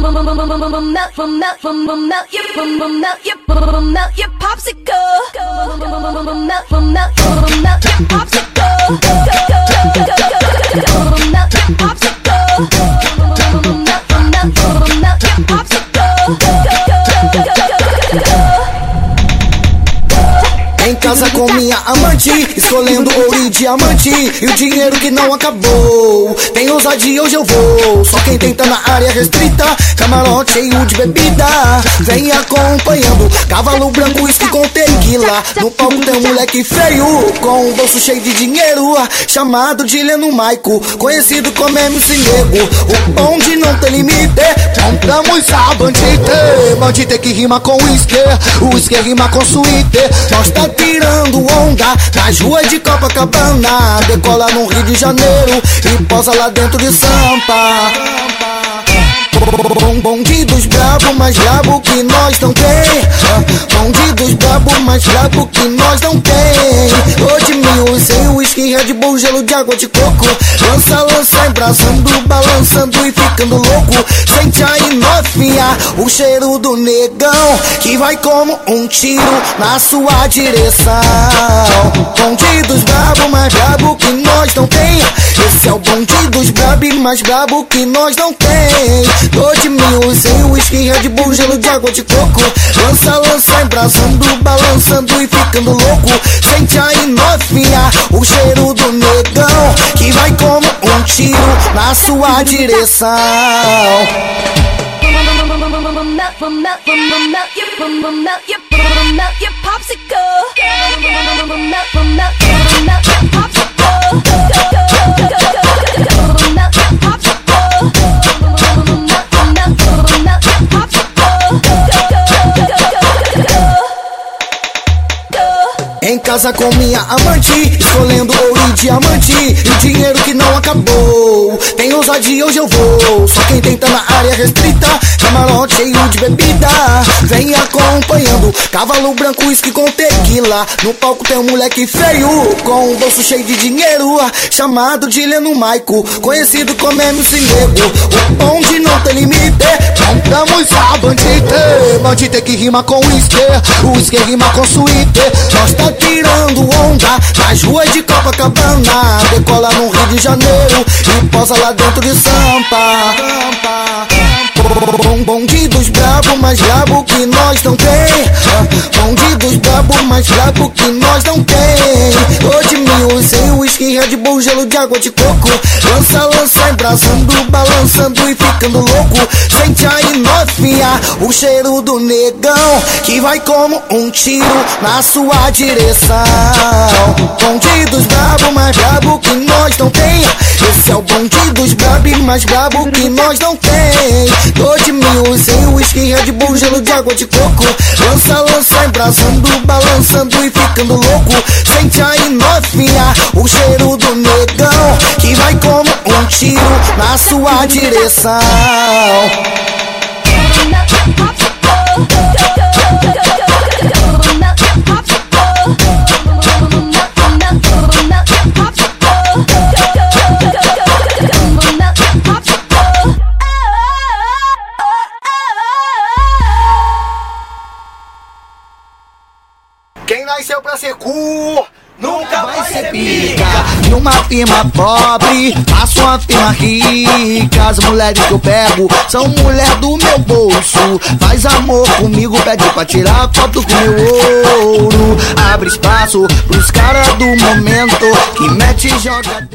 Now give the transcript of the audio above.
melt, melt, melt your, melt your, melt your popsicle. Melt, melt, melt your popsicle. Casa com minha amante, escolhendo ouro e diamante E o dinheiro que não acabou. Tem ousadia, hoje eu vou. Só quem tenta na área restrita Camarote cheio de bebida. Vem acompanhando Cavalo branco, uísque com No palco tem um moleque feio Com um bolso cheio de dinheiro Chamado de Leno Maico Conhecido como MC Nego O bonde não tem limite Montamos a bandite Bandite que rima com uísque Uísque rima com suíte Nós tá tirando onda nas ruas de Copacabana. Decola no Rio de Janeiro e posa lá dentro de Sampa. Bonde dos brabo, mais brabo que nós não tem. Bonde dos brabo, mais brabo que nós não tem. Hoje mil sem whisky, Red Bull, gelo de água de coco. Lança, lança, embrasando, balançando e ficando louco. Sente aí novinha, o cheiro do negão que vai como um tiro na sua direção. Bonde dos brabo mais brabo que nós não tem. Tô de mil, sem whisky, Red Bull, gelo de água de coco. Lança, lança, embrasando, balançando e ficando louco. Sente aí novinha, o cheiro do negão que vai como um tiro na sua direção. Melt, casa com minha amante, escolhendo ouro e diamante E dinheiro que não acabou Tem ousadia, hoje eu vou. Só quem tenta na área restrita. Camarote cheio de bebida. Vem acompanhando. Cavalo branco, uísque com tequila. No palco tem um moleque feio. Com um bolso cheio de dinheiro. Chamado de Leno Maico. Conhecido como MC Nego O bonde não tem limite. Montamos a bandite Bandite que rima com uísque. Uísque rima com suíte. Nós tá tirando onda. Nas ruas de Copacabana. Decola no Rio de Janeiro. E posa lá dentro de Sampa. Bonde dos brabo, mais brabo que nós não tem. Bonde dos brabo, mais brabo que nós não tem. Hoje mil sem whisky, Red Bull, gelo de água de coco. Lança, lança, embrasando, balançando e ficando louco. Sente aí novinha, o cheiro do negão que vai como um tiro na sua direção. Bonde dos brabo, mais brabo que nós não tem. Esse é o bonde dos brabo, mais brabo que nós não tem. De mil, sem whisky, Red Bull, gelo de água de coco. Lança, lança, embrasando, balançando e ficando louco. Sente aí novinha, o cheiro do negão que vai como um tiro na sua direção. Quem nasceu pra ser cu nunca vai ser pica. Numa firma pobre, faço uma firma rica. As mulheres que eu pego são mulher do meu bolso. Faz amor comigo, pede pra tirar foto com meu ouro. Abre espaço pros caras do momento que mete e joga.